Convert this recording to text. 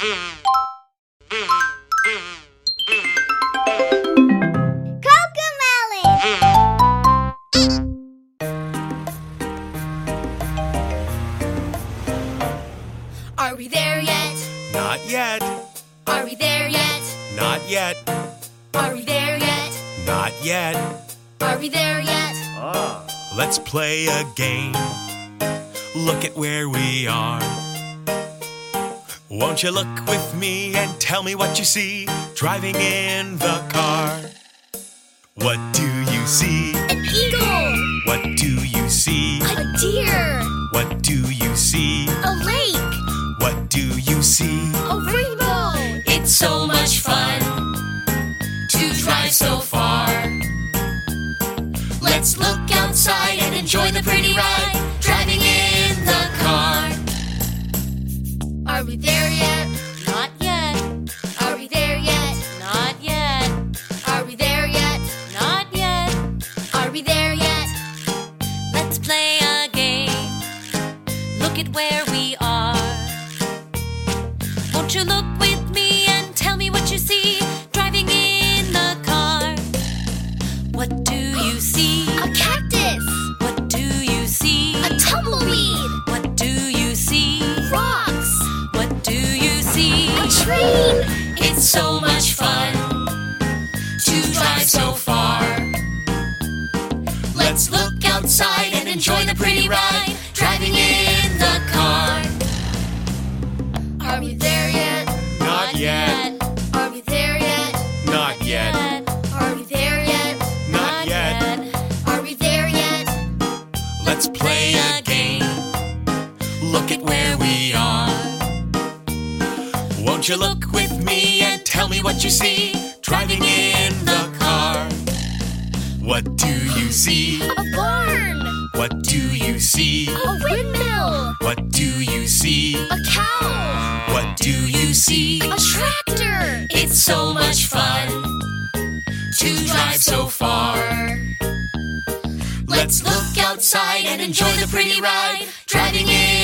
Are we there yet? Not yet. Are we there yet? Not yet. Are we there yet? Not yet. Are we there yet? Ah. Let's play a game. Look at where we are. Won't you look with me and tell me what you see driving in the car? What do you see? An eagle! What do you see? A deer! What do you see? A lake! What do you see? A rainbow! It's so much fun to drive so far. Let's look outside and enjoy the pretty ride Are we there yet? Not yet. Are we there yet? Not yet. Are we there yet? Not yet. Are we there yet? Let's play a game. Look at where we are. Train. It's so much fun to drive so far. Let's look outside and enjoy the pretty ride Won't you look with me and tell me what you see driving in the car? What do you see? A barn. What do you see? A windmill. What do you see? A cow. What do you see? A tractor. It's so much fun to drive so far. Let's look outside and enjoy the pretty ride driving in